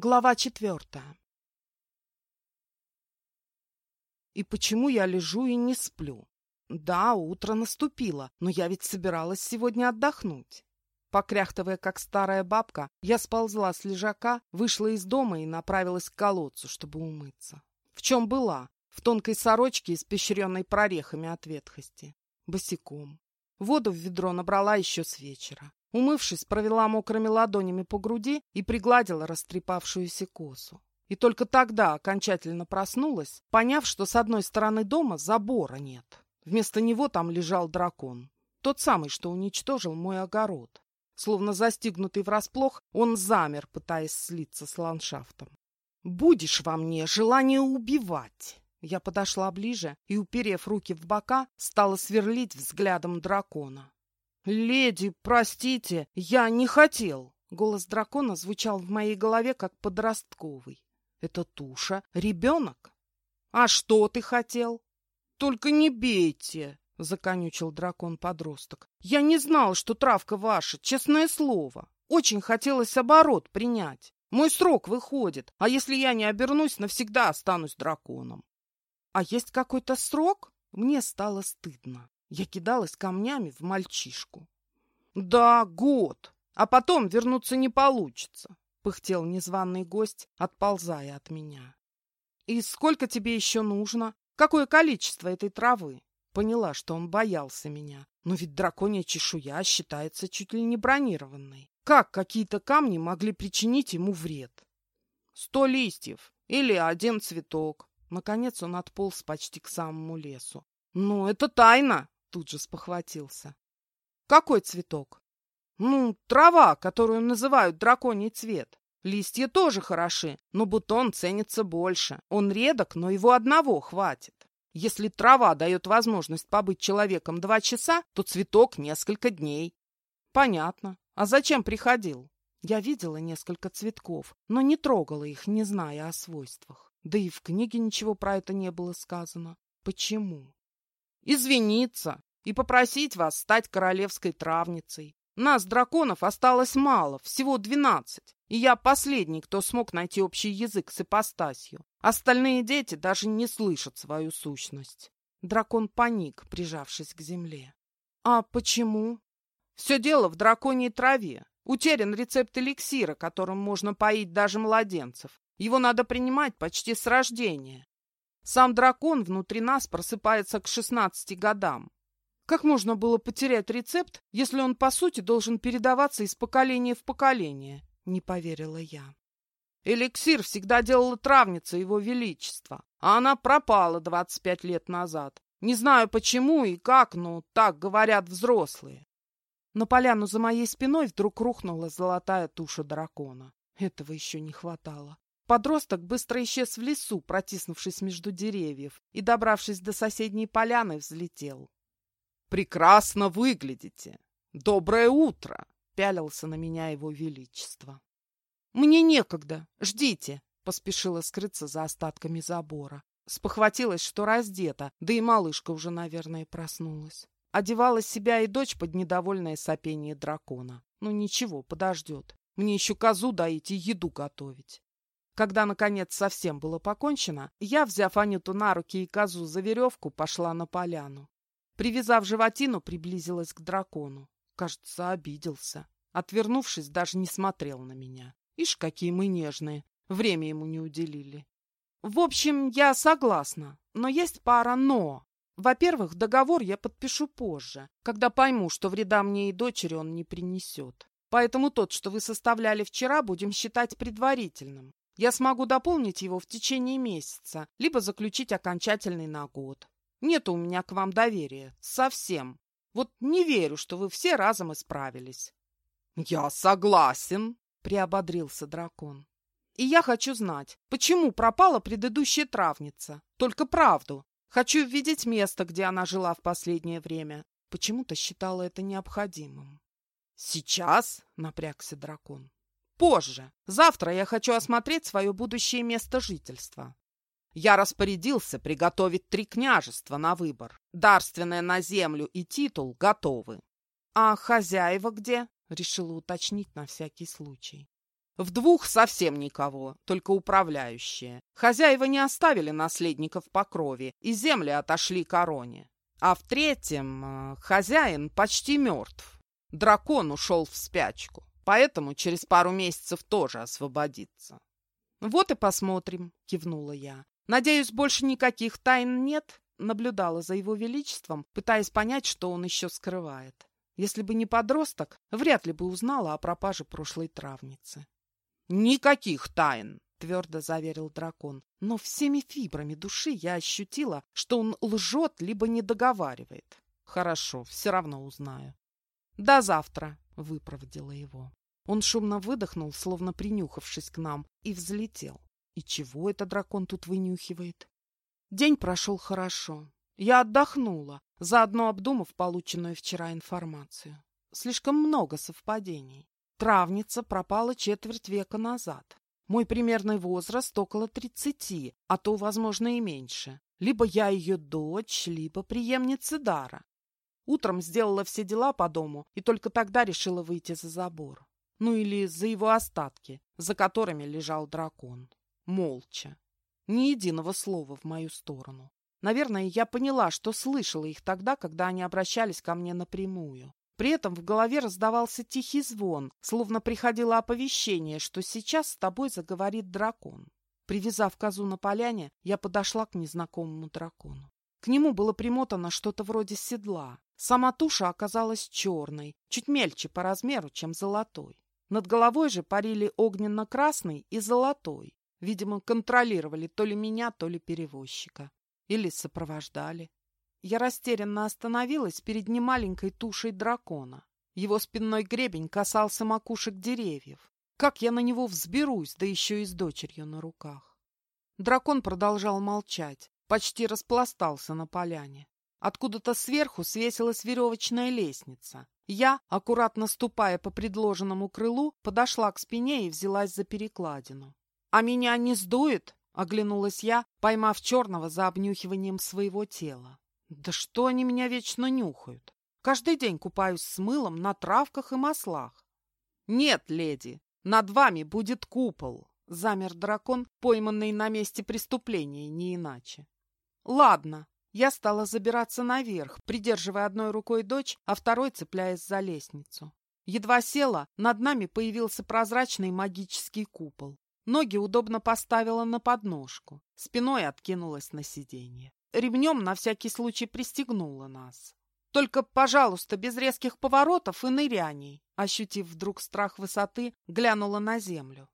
Глава четвертая. И почему я лежу и не сплю? Да, утро наступило, но я ведь собиралась сегодня отдохнуть. Покряхтывая, как старая бабка, я сползла с лежака, вышла из дома и направилась к колодцу, чтобы умыться. В чем была? В тонкой сорочке, испещренной прорехами от ветхости. Босиком. Воду в ведро набрала еще с вечера. Умывшись, провела мокрыми ладонями по груди и пригладила растрепавшуюся косу. И только тогда окончательно проснулась, поняв, что с одной стороны дома забора нет. Вместо него там лежал дракон. Тот самый, что уничтожил мой огород. Словно застигнутый врасплох, он замер, пытаясь слиться с ландшафтом. «Будешь во мне желание убивать!» Я подошла ближе и, уперев руки в бока, стала сверлить взглядом дракона. «Леди, простите, я не хотел!» Голос дракона звучал в моей голове, как подростковый. «Это туша? Ребенок?» «А что ты хотел?» «Только не бейте!» — законючил дракон-подросток. «Я не знал, что травка ваша, честное слово. Очень хотелось оборот принять. Мой срок выходит, а если я не обернусь, навсегда останусь драконом». «А есть какой-то срок?» Мне стало стыдно. Я кидалась камнями в мальчишку. «Да, год, а потом вернуться не получится», — пыхтел незваный гость, отползая от меня. «И сколько тебе еще нужно? Какое количество этой травы?» Поняла, что он боялся меня. Но ведь драконья чешуя считается чуть ли не бронированной. Как какие-то камни могли причинить ему вред? «Сто листьев или один цветок». Наконец он отполз почти к самому лесу. «Ну, это тайна!» Тут же спохватился. Какой цветок? Ну, трава, которую называют драконий цвет. Листья тоже хороши, но бутон ценится больше. Он редок, но его одного хватит. Если трава дает возможность побыть человеком два часа, то цветок несколько дней. Понятно. А зачем приходил? Я видела несколько цветков, но не трогала их, не зная о свойствах. Да и в книге ничего про это не было сказано. Почему? Извиниться и попросить вас стать королевской травницей. Нас, драконов, осталось мало, всего двенадцать, и я последний, кто смог найти общий язык с ипостасью. Остальные дети даже не слышат свою сущность. Дракон паник, прижавшись к земле. А почему? Все дело в драконьей траве. Утерян рецепт эликсира, которым можно поить даже младенцев. Его надо принимать почти с рождения. Сам дракон внутри нас просыпается к 16 годам. Как можно было потерять рецепт, если он, по сути, должен передаваться из поколения в поколение? Не поверила я. Эликсир всегда делала травница его величества, а она пропала 25 лет назад. Не знаю почему и как, но так говорят взрослые. На поляну за моей спиной вдруг рухнула золотая туша дракона. Этого еще не хватало. Подросток быстро исчез в лесу, протиснувшись между деревьев, и, добравшись до соседней поляны, взлетел. «Прекрасно выглядите! Доброе утро!» — пялился на меня его величество. «Мне некогда. Ждите!» — поспешила скрыться за остатками забора. Спохватилась, что раздета, да и малышка уже, наверное, проснулась. Одевала себя и дочь под недовольное сопение дракона. Ну ничего, подождет. Мне еще козу доить и еду готовить. Когда, наконец, совсем было покончено, я, взяв Анюту на руки и козу за веревку, пошла на поляну. Привязав животину, приблизилась к дракону. Кажется, обиделся. Отвернувшись, даже не смотрел на меня. Ишь, какие мы нежные. Время ему не уделили. В общем, я согласна, но есть пара «но». Во-первых, договор я подпишу позже, когда пойму, что вреда мне и дочери он не принесет. Поэтому тот, что вы составляли вчера, будем считать предварительным. Я смогу дополнить его в течение месяца, либо заключить окончательный на год. Нет у меня к вам доверия. Совсем. Вот не верю, что вы все разом исправились. — Я согласен, — приободрился дракон. — И я хочу знать, почему пропала предыдущая травница. Только правду. Хочу видеть место, где она жила в последнее время. Почему-то считала это необходимым. — Сейчас? — напрягся дракон. Позже. Завтра я хочу осмотреть свое будущее место жительства. Я распорядился приготовить три княжества на выбор. Дарственное на землю и титул готовы. А хозяева где? Решила уточнить на всякий случай. В двух совсем никого, только управляющие. Хозяева не оставили наследников по крови, и земли отошли короне. А в третьем э, хозяин почти мертв. Дракон ушел в спячку, поэтому через пару месяцев тоже освободится. «Вот и посмотрим», — кивнула я. «Надеюсь, больше никаких тайн нет?» Наблюдала за его величеством, пытаясь понять, что он еще скрывает. Если бы не подросток, вряд ли бы узнала о пропаже прошлой травницы. «Никаких тайн!» — твердо заверил дракон. Но всеми фибрами души я ощутила, что он лжет либо не договаривает. Хорошо, все равно узнаю. «До завтра!» — выпроводила его. Он шумно выдохнул, словно принюхавшись к нам, и взлетел. И чего это дракон тут вынюхивает? День прошел хорошо. Я отдохнула, заодно обдумав полученную вчера информацию. Слишком много совпадений. Травница пропала четверть века назад. Мой примерный возраст около тридцати, а то, возможно, и меньше. Либо я ее дочь, либо преемница Дара. Утром сделала все дела по дому и только тогда решила выйти за забор. Ну или за его остатки, за которыми лежал дракон. Молча. Ни единого слова в мою сторону. Наверное, я поняла, что слышала их тогда, когда они обращались ко мне напрямую. При этом в голове раздавался тихий звон, словно приходило оповещение, что сейчас с тобой заговорит дракон. Привязав козу на поляне, я подошла к незнакомому дракону. К нему было примотано что-то вроде седла. Сама туша оказалась черной, чуть мельче по размеру, чем золотой. Над головой же парили огненно-красный и золотой. Видимо, контролировали то ли меня, то ли перевозчика. Или сопровождали. Я растерянно остановилась перед немаленькой тушей дракона. Его спинной гребень касался макушек деревьев. Как я на него взберусь, да еще и с дочерью на руках? Дракон продолжал молчать, почти распластался на поляне. Откуда-то сверху свесилась веревочная лестница. Я, аккуратно ступая по предложенному крылу, подошла к спине и взялась за перекладину. «А меня не сдует?» — оглянулась я, поймав черного за обнюхиванием своего тела. Да что они меня вечно нюхают? Каждый день купаюсь с мылом на травках и маслах. Нет, леди, над вами будет купол. Замер дракон, пойманный на месте преступления, не иначе. Ладно, я стала забираться наверх, придерживая одной рукой дочь, а второй цепляясь за лестницу. Едва села, над нами появился прозрачный магический купол. Ноги удобно поставила на подножку, спиной откинулась на сиденье ремнем на всякий случай пристегнула нас. Только, пожалуйста, без резких поворотов и ныряний, ощутив вдруг страх высоты, глянула на землю.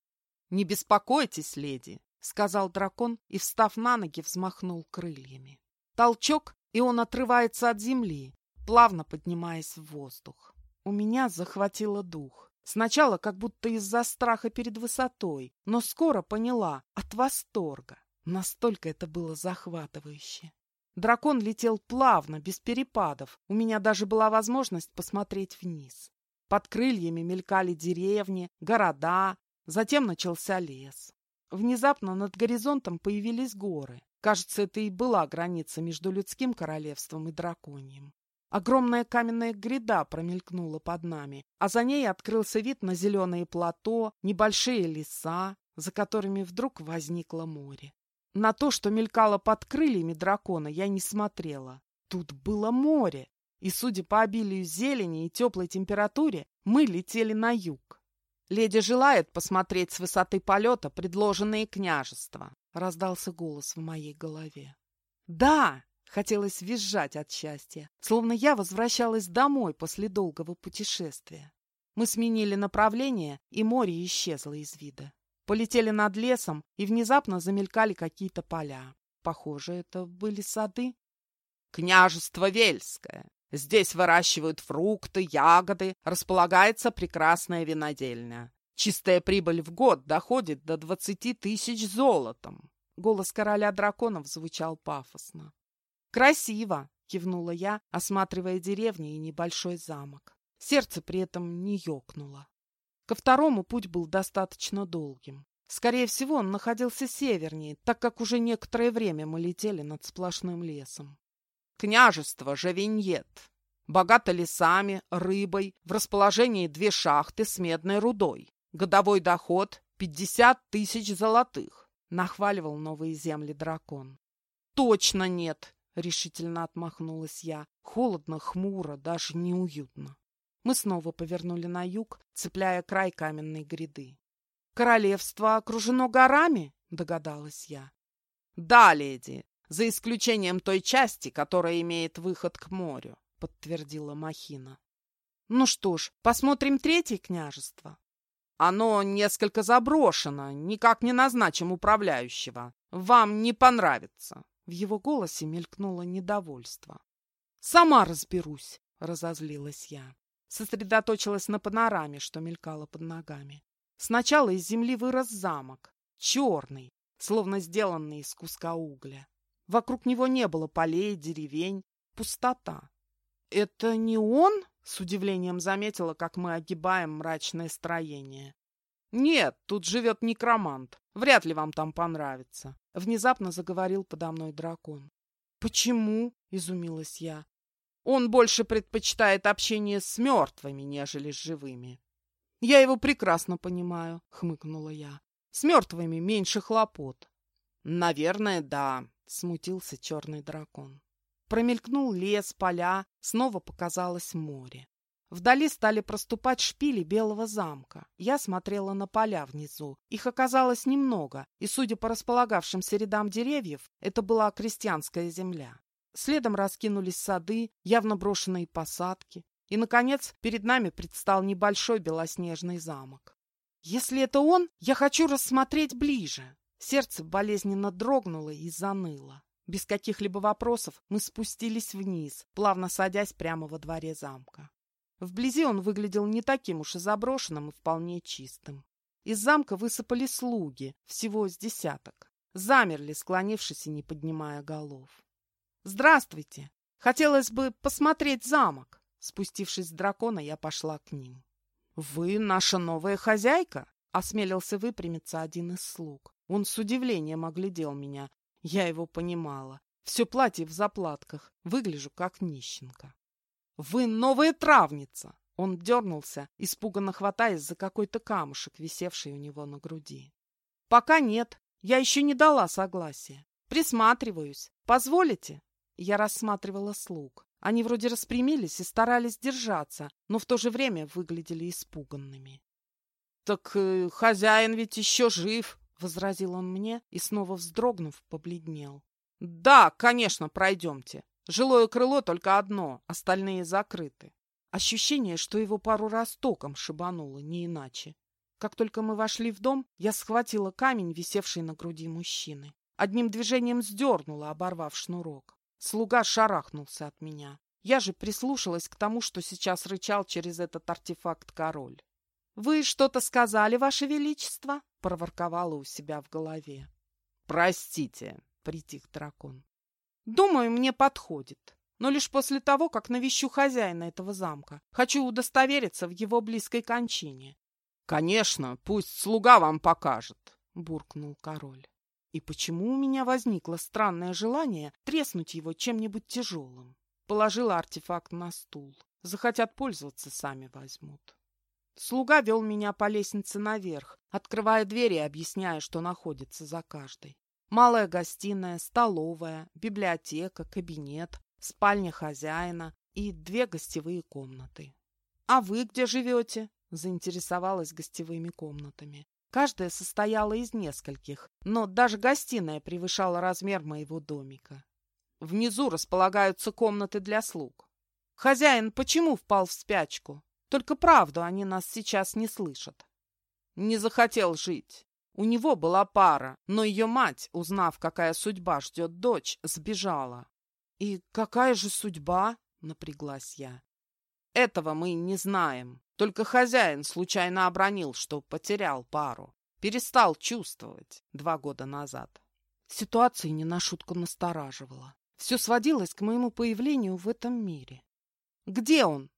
«Не беспокойтесь, леди», — сказал дракон и, встав на ноги, взмахнул крыльями. Толчок, и он отрывается от земли, плавно поднимаясь в воздух. У меня захватило дух. Сначала как будто из-за страха перед высотой, но скоро поняла — от восторга. Настолько это было захватывающе. Дракон летел плавно, без перепадов. У меня даже была возможность посмотреть вниз. Под крыльями мелькали деревни, города, затем начался лес. Внезапно над горизонтом появились горы. Кажется, это и была граница между людским королевством и драконьим. Огромная каменная гряда промелькнула под нами, а за ней открылся вид на зеленые плато, небольшие леса, за которыми вдруг возникло море. На то, что мелькало под крыльями дракона, я не смотрела. Тут было море, и, судя по обилию зелени и теплой температуре, мы летели на юг. «Леди желает посмотреть с высоты полета предложенные княжества», — раздался голос в моей голове. «Да!» — хотелось визжать от счастья, словно я возвращалась домой после долгого путешествия. Мы сменили направление, и море исчезло из вида. Полетели над лесом, и внезапно замелькали какие-то поля. Похоже, это были сады. «Княжество Вельское! Здесь выращивают фрукты, ягоды, располагается прекрасная винодельня. Чистая прибыль в год доходит до двадцати тысяч золотом». Голос короля драконов звучал пафосно. «Красиво!» — кивнула я, осматривая деревни и небольшой замок. Сердце при этом не ёкнуло. Ко второму путь был достаточно долгим. Скорее всего, он находился севернее, так как уже некоторое время мы летели над сплошным лесом. Княжество Жавиньет. Богато лесами, рыбой, в расположении две шахты с медной рудой. Годовой доход — пятьдесят тысяч золотых, — нахваливал новые земли дракон. Точно нет, — решительно отмахнулась я. Холодно, хмуро, даже неуютно. Мы снова повернули на юг, цепляя край каменной гряды. «Королевство окружено горами?» — догадалась я. «Да, леди, за исключением той части, которая имеет выход к морю», — подтвердила Махина. «Ну что ж, посмотрим третье княжество». «Оно несколько заброшено, никак не назначим управляющего. Вам не понравится». В его голосе мелькнуло недовольство. «Сама разберусь», — разозлилась я. Сосредоточилась на панораме, что мелькало под ногами. Сначала из земли вырос замок, черный, словно сделанный из куска угля. Вокруг него не было полей, деревень, пустота. «Это не он?» — с удивлением заметила, как мы огибаем мрачное строение. «Нет, тут живет некромант. Вряд ли вам там понравится», — внезапно заговорил подо мной дракон. «Почему?» — изумилась я. «Он больше предпочитает общение с мертвыми, нежели с живыми». «Я его прекрасно понимаю», — хмыкнула я. «С мертвыми меньше хлопот». «Наверное, да», — смутился черный дракон. Промелькнул лес, поля, снова показалось море. Вдали стали проступать шпили белого замка. Я смотрела на поля внизу. Их оказалось немного, и, судя по располагавшимся рядам деревьев, это была крестьянская земля. Следом раскинулись сады, явно брошенные посадки. И, наконец, перед нами предстал небольшой белоснежный замок. Если это он, я хочу рассмотреть ближе. Сердце болезненно дрогнуло и заныло. Без каких-либо вопросов мы спустились вниз, плавно садясь прямо во дворе замка. Вблизи он выглядел не таким уж и заброшенным, и вполне чистым. Из замка высыпали слуги, всего с десяток. Замерли, склонившись и не поднимая голов. «Здравствуйте! Хотелось бы посмотреть замок!» Спустившись с дракона, я пошла к ним. «Вы наша новая хозяйка?» — осмелился выпрямиться один из слуг. Он с удивлением оглядел меня. Я его понимала. Все платье в заплатках. Выгляжу как нищенка. «Вы новая травница!» Он дернулся, испуганно хватаясь за какой-то камушек, висевший у него на груди. «Пока нет. Я еще не дала согласия. Присматриваюсь. Позволите?» Я рассматривала слуг. Они вроде распрямились и старались держаться, но в то же время выглядели испуганными. «Так э, хозяин ведь еще жив!» — возразил он мне и, снова вздрогнув, побледнел. «Да, конечно, пройдемте. Жилое крыло только одно, остальные закрыты. Ощущение, что его пару раз током шибануло, не иначе. Как только мы вошли в дом, я схватила камень, висевший на груди мужчины. Одним движением сдернула, оборвав шнурок. Слуга шарахнулся от меня. Я же прислушалась к тому, что сейчас рычал через этот артефакт король. «Вы что-то сказали, Ваше Величество?» — проворковала у себя в голове. «Простите», — притих дракон. Думаю, мне подходит. Но лишь после того, как навещу хозяина этого замка. Хочу удостовериться в его близкой кончине. — Конечно, пусть слуга вам покажет, — буркнул король. И почему у меня возникло странное желание треснуть его чем-нибудь тяжелым? Положила артефакт на стул. Захотят пользоваться, сами возьмут. Слуга вел меня по лестнице наверх, открывая двери и объясняя, что находится за каждой. Малая гостиная, столовая, библиотека, кабинет, спальня хозяина и две гостевые комнаты. «А вы где живете?» – заинтересовалась гостевыми комнатами. Каждая состояла из нескольких, но даже гостиная превышала размер моего домика. Внизу располагаются комнаты для слуг. Хозяин почему впал в спячку? Только правду они нас сейчас не слышат. Не захотел жить. У него была пара, но ее мать, узнав, какая судьба ждет дочь, сбежала. «И какая же судьба?» — напряглась я. «Этого мы не знаем. Только хозяин случайно обронил, что потерял пару. Перестал чувствовать два года назад». Ситуация не на шутку настораживала. Все сводилось к моему появлению в этом мире. «Где он?»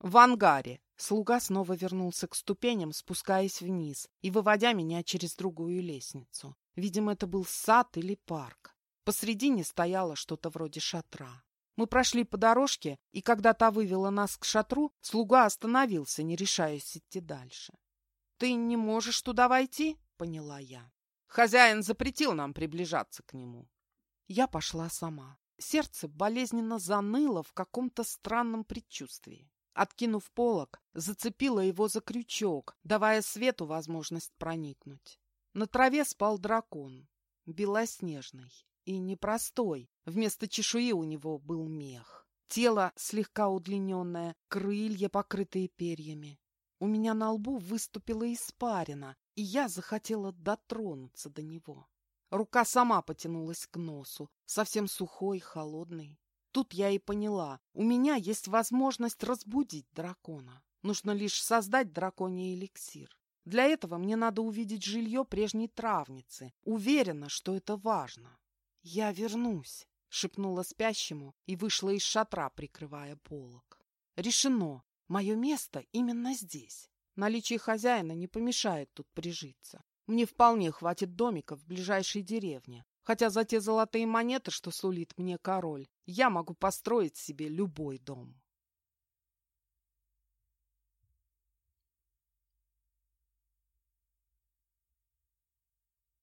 «В ангаре. Слуга снова вернулся к ступеням, спускаясь вниз и выводя меня через другую лестницу. Видимо, это был сад или парк. Посредине стояло что-то вроде шатра. Мы прошли по дорожке, и когда та вывела нас к шатру, слуга остановился, не решаясь идти дальше. Ты не можешь туда войти? Поняла я. Хозяин запретил нам приближаться к нему. Я пошла сама. Сердце болезненно заныло в каком-то странном предчувствии. Откинув полог, зацепила его за крючок, давая свету возможность проникнуть. На траве спал дракон, белоснежный и непростой. Вместо чешуи у него был мех. Тело слегка удлиненное, крылья, покрытые перьями. У меня на лбу выступила испарина, и я захотела дотронуться до него. Рука сама потянулась к носу, совсем сухой, холодный. Тут я и поняла, у меня есть возможность разбудить дракона. Нужно лишь создать драконий эликсир. Для этого мне надо увидеть жилье прежней травницы. Уверена, что это важно. «Я вернусь», — шепнула спящему и вышла из шатра, прикрывая полок. «Решено. Мое место именно здесь. Наличие хозяина не помешает тут прижиться. Мне вполне хватит домика в ближайшей деревне. Хотя за те золотые монеты, что сулит мне король, я могу построить себе любой дом».